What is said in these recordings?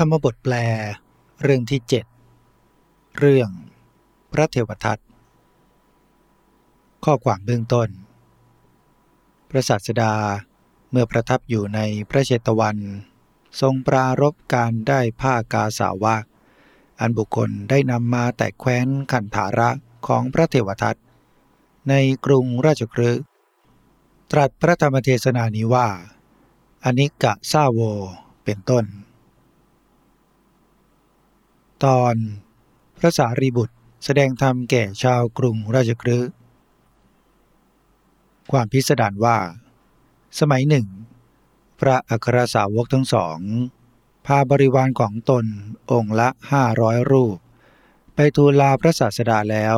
ธรรมบทแปล เรื่องที่ 7 เรื่อง พระเทวทัตข้อความเบื้องต้น พระศาสดาเมื่อประทับอยู่ในพระเชตวัน ทรงปรารบการได้ผ้ากาสาวะ อันบุคคลได้นำมาแต่แคว้นขันธาระของพระเทวทัตในกรุงราชคฤห์ตรัสพระธรรมเทศนานี้ว่าอนิกะซาโวเป็นต้น ตอนพระสารีบุตรแสดงธรรมแก่ชาวกรุงราชคฤห์ความพิสดารว่า สมัยหนึ่ง พระอัครสาวกทั้งสอง พาบริวารของตนองค์ละห้าร้อยรูป ไปทูลลาพระศาสดาแล้ว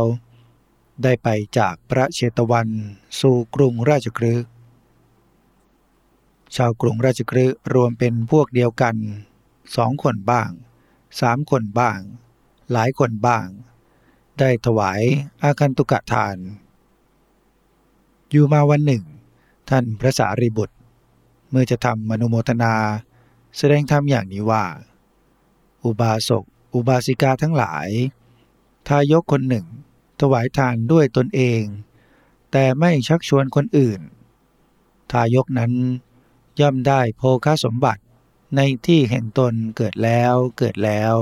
ได้ไปจากพระเชตวันสู่กรุงราชคฤห์ชาวกรุงราชคฤห์รวมเป็นพวกเดียวกันสองคนบ้าง สามคนบ้าง หลายคนบ้าง ได้ถวายอาคันตุกะทาน อยู่มาวันหนึ่ง ท่านพระสารีบุตร เมื่อจะทำมนุโมทนา แสดงธรรมอย่างนี้ว่า อุบาสกอุบาสิกาทั้งหลาย ทายกคนหนึ่ง ถวายทานด้วยตนเอง แต่ไม่ชักชวนคนอื่น ทายกนั้นย่อมได้โภคสมบัติ ในที่แห่งตนเกิดแล้วเกิดแล้ว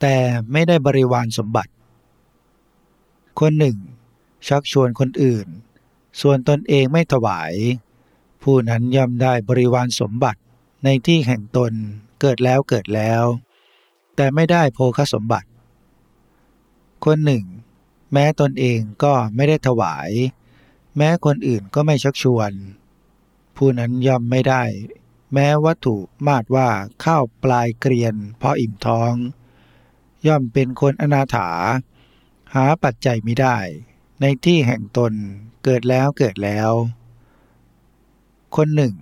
แต่ไม่ได้บริวารสมบัติ คนหนึ่ง ชักชวนคนอื่น ส่วนตนเองไม่ถวาย ผู้นั้นย่อมได้บริวารสมบัติในที่แห่งตนเกิดแล้วเกิดแล้ว แต่ไม่ได้โภคสมบัติ คนหนึ่ง แม้ตนเองก็ไม่ได้ถวาย แม้คนอื่นก็ไม่ชักชวน ผู้นั้นย่อมไม่ได้ แม้วัตถุมาดว่าข้าวปลายเกรียนเพออิ่มท้อง ย่อมเป็นคนอนาถา หาปัจจัยไม่ได้ ในที่แห่งตนเกิดแล้วเกิดแล้ว คนหนึ่ง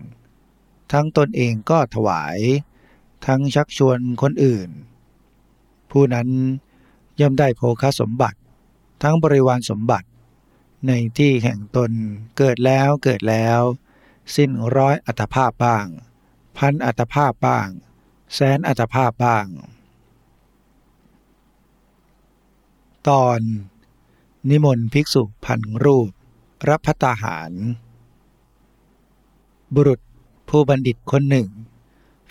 ทั้งตนเองก็ถวาย ทั้งชักชวนคนอื่น ผู้นั้นย่อมได้โภคสมบัติ ทั้งบริวารสมบัติ ในที่แห่งตนเกิดแล้วเกิดแล้ว สิ้นร้อยอัตภาพบ้าง พันอัตภาพบ้าง แสนอัตภาพบ้าง ตอน นิมนต์ภิกษุพันรูป รับพัตาหาร บุรุษผู้บัณฑิตคนหนึ่ง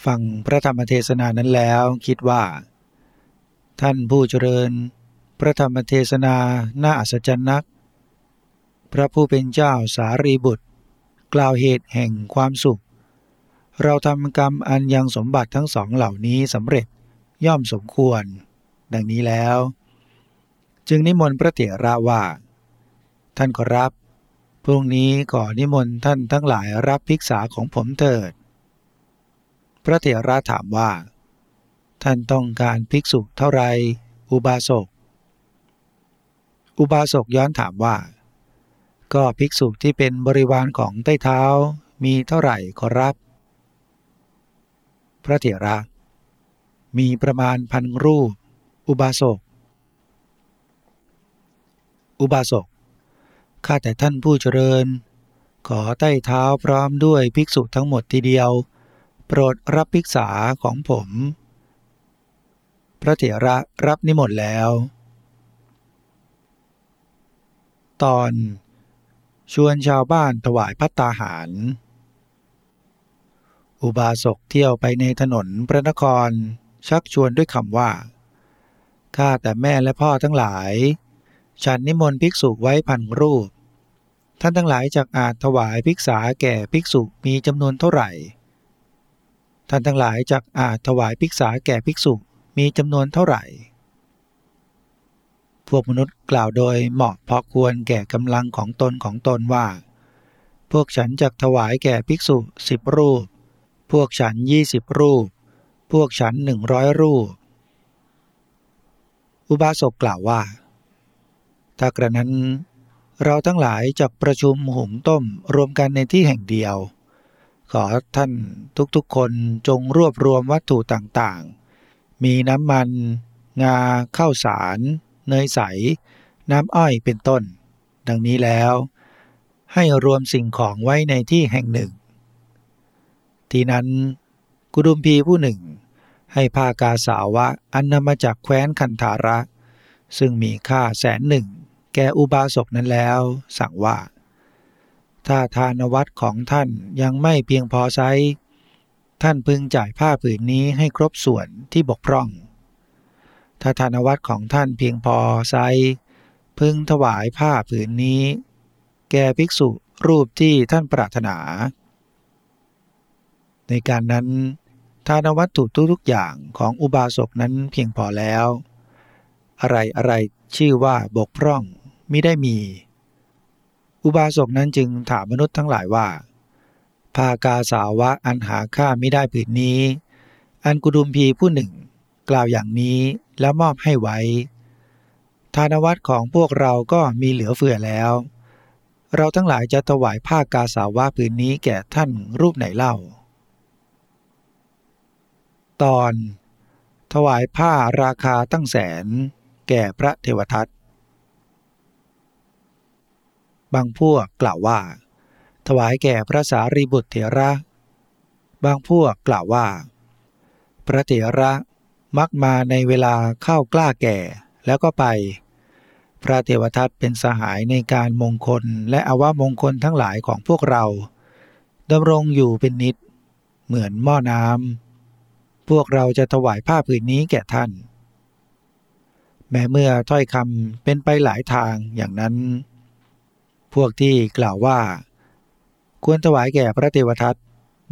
ฟังพระธรรมเทศนานั้นแล้วคิดว่า ท่านผู้เจริญ พระธรรมเทศนาน่าอัศจรรย์นัก พระผู้เป็นเจ้าสารีบุตร กล่าวเหตุแห่งความสุข เราทำกรรมอันยังสมบัติทั้งสองเหล่านี้สำเร็จย่อมสมควร ดังนี้แล้ว จึงนิมนต์พระเถระว่า ท่านขอรับ พรุ่งนี้ขอนิมนต์ท่านทั้งหลายรับภิกษาของผมเถิด พระเถระถามว่า ท่านต้องการภิกษุเท่าไร อุบาสก อุบาสกย้อนถามว่า ก็ภิกษุที่เป็นบริวารของใต้เท้ามีเท่าไหร่ขอรับ พระเถระ มีประมาณพันรูป อุบาสก อุบาสก ข้าแต่ท่านผู้เจริญ ขอใต้เท้าพร้อมด้วยภิกษุทั้งหมดทีเดียว โปรดรับภิกษาของผม พระเถระรับนิมนต์แล้ว ตอนชวนชาวบ้านถวายพัตตาหาร อุบาสกเที่ยวไปในถนนพระนคร ชักชวนด้วยคำว่า ข้าแต่แม่และพ่อทั้งหลาย ฉันนิมนต์ภิกษุไว้พันรูป ท่านทั้งหลายจากอาจถวายภิกษาแก่ภิกษุมีจำนวนเท่าไหร่ ท่านทั้งหลายจากอาจถวายภิกษาแก่ภิกษุมีจำนวนเท่าไหร่ พวกมนุษย์กล่าวโดยเหมาะพอควรแก่กำลังของตนของตนว่า พวกฉันจะถวายแก่ภิกษุสิบรูป พวกฉันยี่สิบรูป พวกฉันหนึ่งร้อยรูป อุบาสกกล่าวว่า ถ้ากระนั้น เราทั้งหลายจะประชุมหุงต้มรวมกันในที่แห่งเดียว ขอท่านทุกๆคนจงรวบรวมวัตถุต่างๆ มีน้ำมัน งาข้าวสาร เนยใส น้ำอ้อยเป็นต้น ดังนี้แล้ว ให้รวมสิ่งของไว้ในที่แห่งหนึ่ง ทีนั้น กุดุมพีผู้หนึ่ง ให้ผ้ากาสาวะอันนำมาจากแคว้นคันธาระ ซึ่งมีค่าแสนหนึ่ง แก่อุบาสกนั้นแล้ว สั่งว่า ถ้าทานวัตของท่านยังไม่เพียงพอไซท่านพึงจ่ายผ้าผืนนี้ให้ครบส่วนที่บกพร่อง ถ้าทานวัตของท่านเพียงพอไซพึงถวายผ้าผืนนี้ แก่ภิกษุรูปที่ท่านปรารถนา ในการนั้นทานวัตถุทุกๆอย่างของอุบาสกนั้นเพียงพอแล้ว อะไรอะไรชื่อว่าบกพร่องไมิได้มี อุบาสกนั้นจึงถามมนุษย์ทั้งหลายว่า ภากาสาวะอันหาค่าไม่ได้ผืนนี้ อันกุดุมพีผู้หนึ่ง กล่าวอย่างนี้แล้วมอบให้ไว้ ทานวัตของพวกเราก็มีเหลือเฟือแล้ว เราทั้งหลายจะถวายผ้ากาสาวะผืนนี้แก่ท่านรูปไหนเล่า ตอน ถวายผ้าราคาตั้งแสน แก่พระเทวทัตบางพวกกล่าวว่า ถวายแก่พระสารีบุตรเถระ บางพวกกล่าวว่า พระเถระมักมาในเวลาเข้ากล้าแก่แล้วก็ไป พระเทวทัตเป็นสหายในการมงคลและอวมงคลทั้งหลายของพวกเราดำรงอยู่เป็นนิด เหมือนหม้อน้ำ พวกเราจะถวายผ้าผืนนี้แก่ท่าน แม้เมื่อถ้อยคำเป็นไปหลายทางอย่างนั้น พวกที่กล่าวว่า ควรถวายแก่พระเทวทัต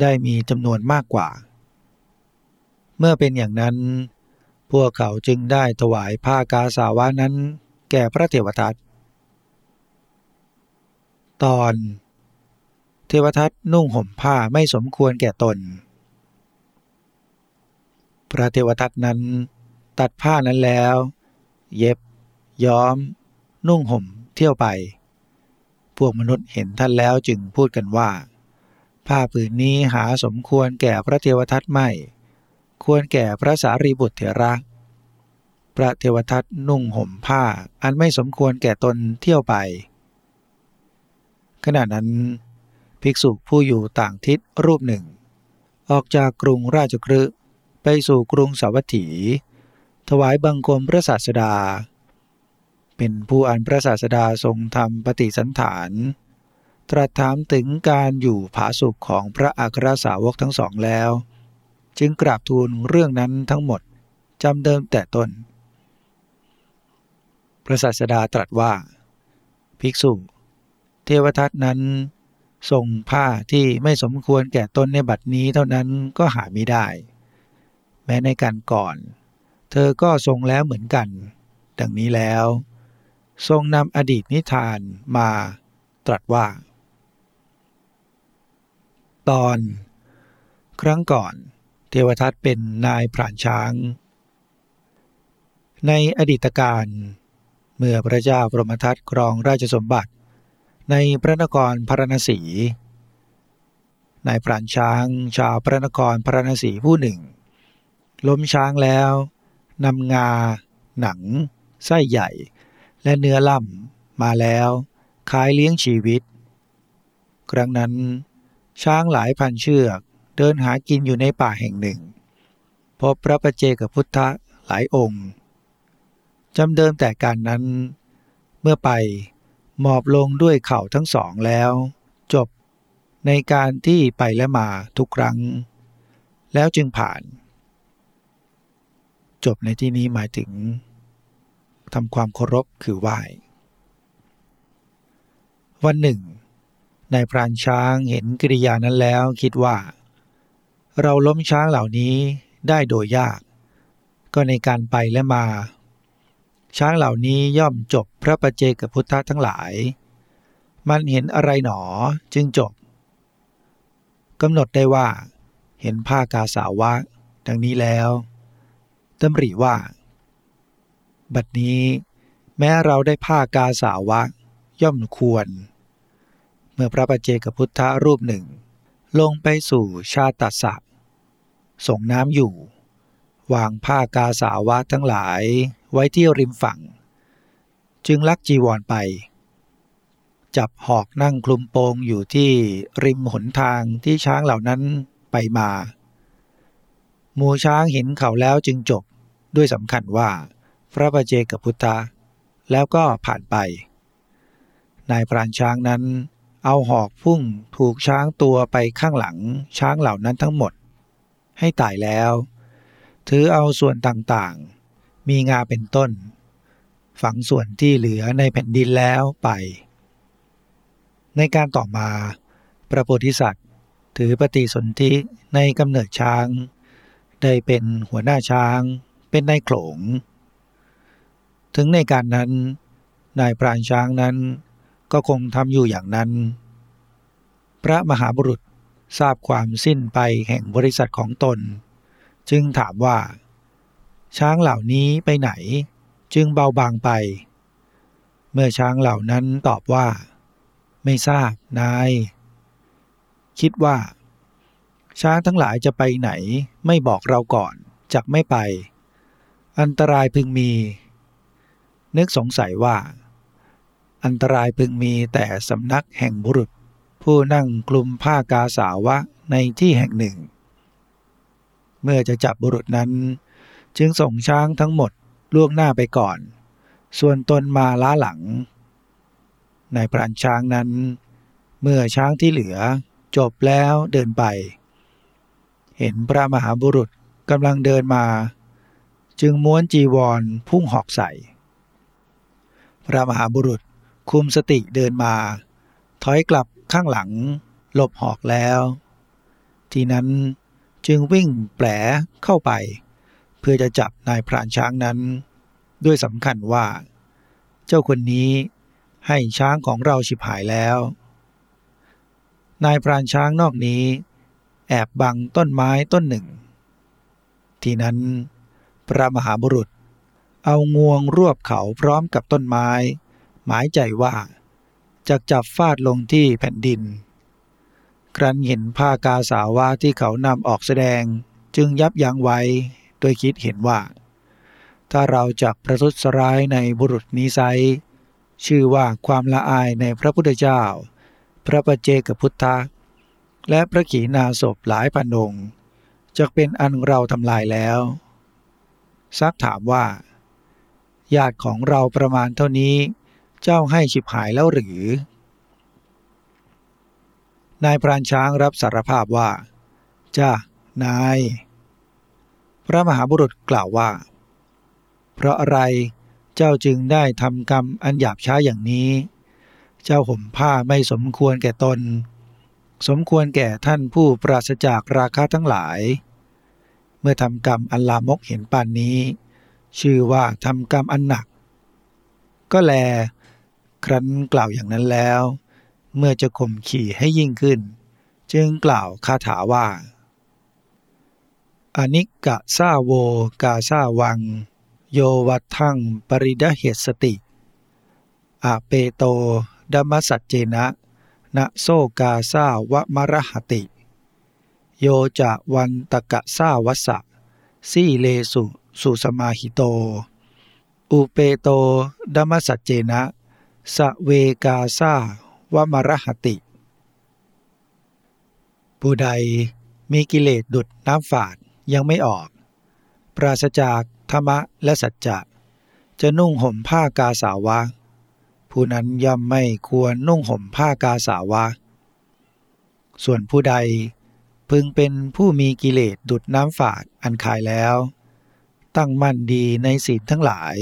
ได้มีจำนวนมากกว่า เมื่อเป็นอย่างนั้น พวกเขาจึงได้ถวายผ้ากาสาวะนั้น แก่พระเทวทัตตอน เทวทัตนุ่งห่มผ้าไม่สมควรแก่ตน พระเทวทัตนั้น ตัดผ้านั้นแล้ว เย็บ ย้อม นุ่งห่มเที่ยวไป พวกมนุษย์เห็นท่านแล้วจึงพูดกันว่า ผ้าผืนนี้หาสมควรแก่พระเทวทัตไม่ ควรแก่พระสารีบุตรเถระพระเทวทัตนุ่งห่มผ้าอันไม่สมควรแก่ตนเที่ยวไป ขณะนั้น ภิกษุผู้อยู่ต่างทิศรูปหนึ่งออกจากกรุงราชกฤห์ ไปสู่กรุงสาวัตถี ถวายบังคมพระศาสดา เป็นผู้อันพระศาสดาทรงทำปฏิสันฐาน ตรัสถามถึงการอยู่ผาสุขของพระอัครสาวกทั้งสองแล้ว จึงกราบทูลเรื่องนั้นทั้งหมดจำเดิมแต่ต้น พระศาสดาตรัสว่า ภิกษุ เทวทัตนั้นทรงผ้าที่ไม่สมควรแก่ตนในบัดนี้เท่านั้นก็หาไม่ได้ แม้ในการก่อน เธอก็ทรงแล้วเหมือนกัน ดังนี้แล้ว ทรงนำอดีตนิทานมาตรัสว่า ตอน ครั้งก่อน เทวทัตเป็นนายพรานช้าง ในอดีตการเมื่อพระเจ้าพรหมทัตครองราชสมบัติ ในพระนครพระนศีนายพรานช้างชาวพระนครพระนศีผู้หนึ่ง ล้มช้างแล้วนำงา หนัง ไส้ใหญ่ และเนื้อล่ำมาแล้วขายเลี้ยงชีวิต ครั้งนั้น ช้างหลายพันเชือกเดินหากินอยู่ในป่าแห่งหนึ่ง พบพระประเจกับพุทธะหลายองค์จำเดิมแต่การนั้น เมื่อไปหมอบลงด้วยเข่าทั้งสองแล้ว จบในการที่ไปและมาทุกครั้ง แล้วจึงผ่าน จบในที่นี้หมายถึงทำความเคารพคือไหว้ วันหนึ่งนายพรานช้างเห็นกิริยานั้นแล้วคิดว่า เราล้มช้างเหล่านี้ได้โดยยาก ก็ในการไปและมา ช้างเหล่านี้ย่อมจบพระประเจกับพุทธะทั้งหลาย มันเห็นอะไรหนอจึงจบกำหนดได้ว่า เห็นผ้ากาสาวะดังนี้แล้ว ตำริว่า บัดนี้แม้เราได้ผ้ากาสาวะย่อมควร เมื่อพระปัจเจกพุทธรูปหนึ่ง ลงไปสู่ชาตัสสะส่งน้ำอยู่ วางผ้ากาสาวะทั้งหลายไว้ที่ริมฝั่ง จึงลักจีวรไป จับหอกนั่งคลุมโปงอยู่ที่ริมหนทางที่ช้างเหล่านั้นไปมา หมูช้างเห็นเขาแล้วจึงจบด้วยสำคัญว่า พระประเจกับพุทธะแล้วก็ผ่านไป นายพรานช้างนั้น เอาหอกพุ่งถูกช้างตัวไปข้างหลังช้างเหล่านั้นทั้งหมด ให้ตายแล้ว ถือเอาส่วนต่างๆ มีงาเป็นต้น ฝังส่วนที่เหลือในแผ่นดินแล้วไป ในการต่อมา พระโพธิสัตว์ ถือปฏิสนธิในกำเนิดช้าง ได้เป็นหัวหน้าช้าง เป็นนายโขลง ถึงในการนั้น นายพรานช้างนั้นก็คงทำอยู่อย่างนั้น พระมหาบุรุษทราบความสิ้นไปแห่งบริษัทของตน จึงถามว่า ช้างเหล่านี้ไปไหน จึงเบาบางไป เมื่อช้างเหล่านั้นตอบว่า ไม่ทราบนาย คิดว่า ช้างทั้งหลายจะไปไหน ไม่บอกเราก่อนจักไม่ไป อันตรายพึงมี นึกสงสัยว่า อันตรายพึงมีแต่สำนักแห่งบุรุษ ผู้นั่งกลุ่มผ้ากาสาวะในที่แห่งหนึ่ง เมื่อจะจับบุรุษนั้น จึงส่งช้างทั้งหมดล่วงหน้าไปก่อน ส่วนตนมาล้าหลัง ในพรานช้างนั้น เมื่อช้างที่เหลือจบแล้วเดินไป เห็นพระมหาบุรุษกำลังเดินมา จึงม้วนจีวรพุ่งหอกใส่ พระมหาบุรุษคุมสติเดินมา ถอยกลับข้างหลัง หลบหอกแล้ว ทีนั้นจึงวิ่งแปลเข้าไป เพื่อจะจับนายพรานช้างนั้น ด้วยสำคัญว่า เจ้าคนนี้ให้ช้างของเราฉิบหายแล้ว นายพรานช้างนอกนี้ แอบบังต้นไม้ต้นหนึ่ง ทีนั้นพระมหาบุรุษ เอางวงรวบเขาพร้อมกับต้นไม้ หมายใจว่าจะจับฟาดลงที่แผ่นดิน ครั้นเห็นผ้ากาสาวะที่เขานำออกแสดงจึงยับยั้งไว้โดยคิดเห็นว่า ถ้าเราจักประทุษร้ายในบุรุษนี้ไซชื่อว่าความละอายในพระพุทธเจ้า พระประเจกับพุทธ และพระขีณาสพหลายพันองค์จะเป็นอันเราทำลายแล้วซักถามว่า ญาติของเราประมาณเท่านี้ เจ้าให้ฉิบหายแล้วหรือ นายพรานช้างรับสารภาพว่า จ้านาย พระมหาบุรุษกล่าวว่า เพราะอะไรเจ้าจึงได้ทำกรรมอันหยาบช้าอย่างนี้ เจ้าห่มผ้าไม่สมควรแก่ตน สมควรแก่ท่านผู้ปราศจากราคะทั้งหลาย เมื่อทำกรรมอันลามกเห็นปานนี้ ชื่อว่าทำกรรมอันหนัก ก็แล ครั้นกล่าวอย่างนั้นแล้ว เมื่อจะข่มขี่ให้ยิ่งขึ้น จึงกล่าวคาถาว่าอนิกะซาโวกาซาวัง โยวัทังปริดเหตสติอาเปโตดัมสัจเจนะ นะโซกาซาวะมรหติ โยจะวันตะกะซาวัสะสีเลสุสุสมาหิโต อุเปโตดัมสัจเจนะสะเวกาซาวะมรหติ ผู้ใดมีกิเลสดุดน้ำฝาดยังไม่ออก ปราศจากธรรมะและสัจจะ จะนุ่งห่มผ้ากาสาวะ ผู้นั้นย่อมไม่ควรนุ่งห่มผ้ากาสาวะ ส่วนผู้ใดพึงเป็นผู้มีกิเลสดุดน้ำฝาดอันขายแล้ว ตั้งมั่นดีในศีลทั้งหลาย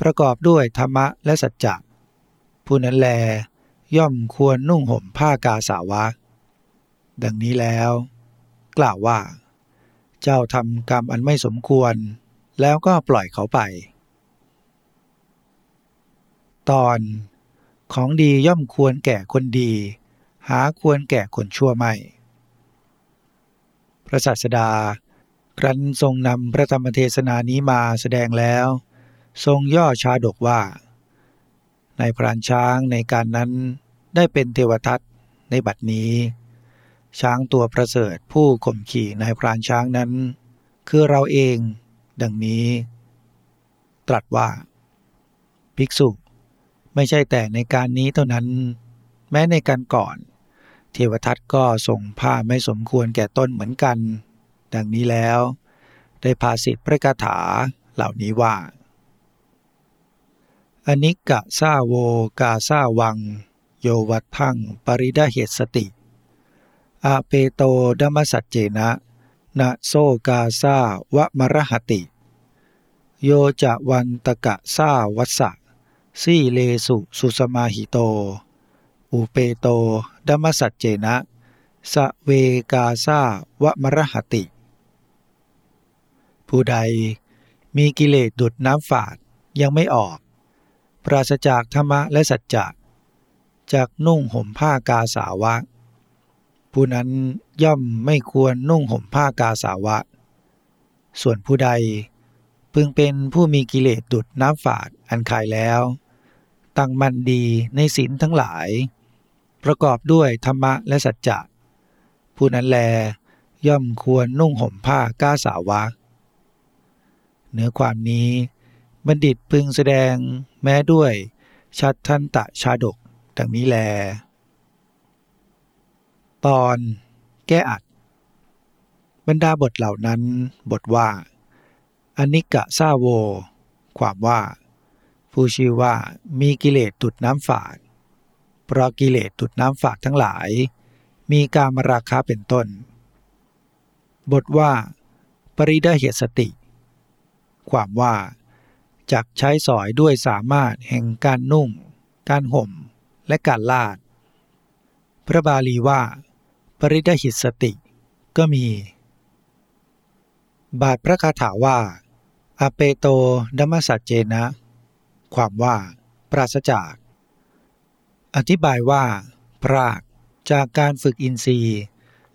ประกอบด้วยธรรมะและสัจจะผู้นั้นแลย่อมควรนุ่งห่มผ้ากาสาวะ ดังนี้แล้ว กล่าวว่า เจ้าทำกรรมอันไม่สมควร แล้วก็ปล่อยเขาไป ตอนของดีย่อมควรแก่คนดี หาควรแก่คนชั่วไม่ พระศาสดา ครั้นทรงนำพระธรรมเทศนานี้มาแสดงแล้ว ทรงย่อชาดกว่า ในพรานช้างในการนั้นได้เป็นเทวทัตในบัดนี้ ช้างตัวประเสริฐผู้ข่มขี่นายพรานช้างนั้น คือเราเองดังนี้ ตรัสว่า ภิกษุ ไม่ใช่แต่ในการนี้เท่านั้น แม้ในการก่อน เทวทัตก็ส่งผ้าไม่สมควรแก่ต้นเหมือนกัน ดังนี้แล้ว ได้ภาสิทธิพระคาถาเหล่านี้ว่า อนิกะซาโวกาซาวัง โยวัตพังปริดาเหตสติ อาเปโตดัมสัจเจนะนะโซกาซาวะมรหติ โยจะวันตกะซาวัสสะ สีเลสุสุสมาหิโต อุเปโตดัมสัจเจนะสะเวกาซาวะมรหติ ผู้ใดมีกิเลสดุดน้ำฝาดยังไม่ออก ปราศจากธรรมะและสัจจะจากนุ่งห่มผ้ากาสาวะ ผู้นั้นย่อมไม่ควรนุ่งห่มผ้ากาสาวะ ส่วนผู้ใดพึงเป็นผู้มีกิเลสดุดน้ำฝาดอันขายแล้ว ตั้งมันดีในศีลทั้งหลาย ประกอบด้วยธรรมะและสัจจะผู้นั้นแลย่อมควรนุ่งห่มผ้าก้าสาวะเนื้อความนี้บัณฑิตพึงแสดงแม้ด้วยชัดทันตะชาดกดังนี้แล ตอนแก้อัด บรรดาบทเหล่านั้นบทว่าอนิกะซาโว ความว่า ผู้ชื่อว่ามีกิเลสตุดน้ำฝาด เพราะกิเลสตุดน้ำฝาดทั้งหลาย มีการมราคาเป็นต้น บทว่า ปริดาเหตุสติ ความว่าจักใช้สอยด้วยสามารถแห่งการนุ่ง การห่ม และการลาด พระบาลีว่า ปริดาหิตสติ ก็มี บาทพระคาถาว่า อเปโตดัมสัจเจนะ ความว่า ปราศจาก อธิบายว่า พรากจากการฝึกอินทรีย์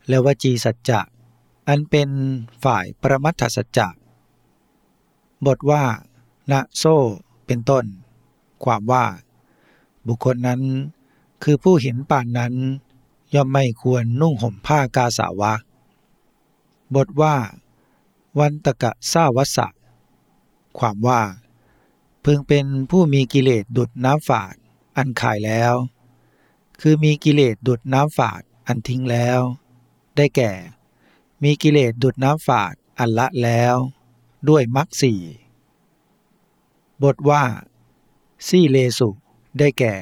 และวจีสัจจะ อันเป็นฝ่ายประมัตถสัจจะ บทว่านะโซเป็นต้น ความว่า บุคคลนั้น คือผู้เห็นป่านนั้น ย่อมไม่ควรนุ่งห่มผ้ากาสาวะ บทว่า วันตะกะซาวัสสะ ความว่า พึงเป็นผู้มีกิเลสดุดน้ำฝาดอันขายแล้ว คือมีกิเลสดุดน้ำฝาดอันทิ้งแล้ว ได้แก่ มีกิเลสดุดน้ำฝาดอันละแล้ว ด้วยมรรคสี่บทว่าซี่เลสุได้แก่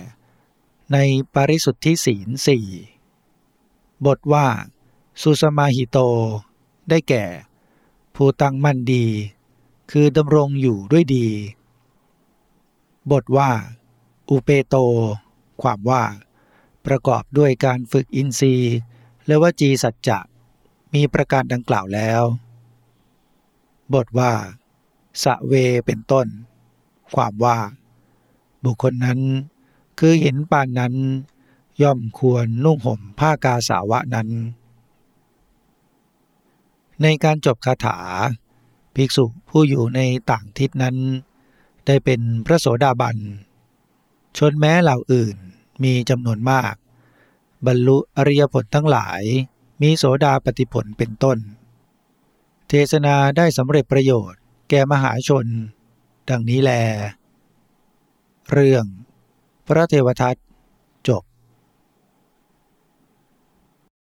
ในปริสุทธิศีลสี่บทว่า สุสมาหิโต ได้แก่ ผู้ตั้งมั่นดี คือดำรงอยู่ด้วยดี บทว่า อุเปโต ความว่า ประกอบด้วยการฝึกอินทรีย์และวจีสัจจะ มีประการดังกล่าวแล้ว บทว่า สะเวเป็นต้น ความว่า บุคคลนั้น คือเห็นปานนั้น ย่อมควรนุ่งห่มผ้ากาสาวะนั้น ในการจบคาถา ภิกษุผู้อยู่ในต่างทิศนั้น ได้เป็นพระโสดาบัน ชนแม้เหล่าอื่นมีจำนวนมาก บรรลุอริยผลทั้งหลายมีโสดาปฏิผลเป็นต้น เทศนาได้สำเร็จประโยชน์แก่มหาชน ดังนี้แล เรื่อง พระเทวทัต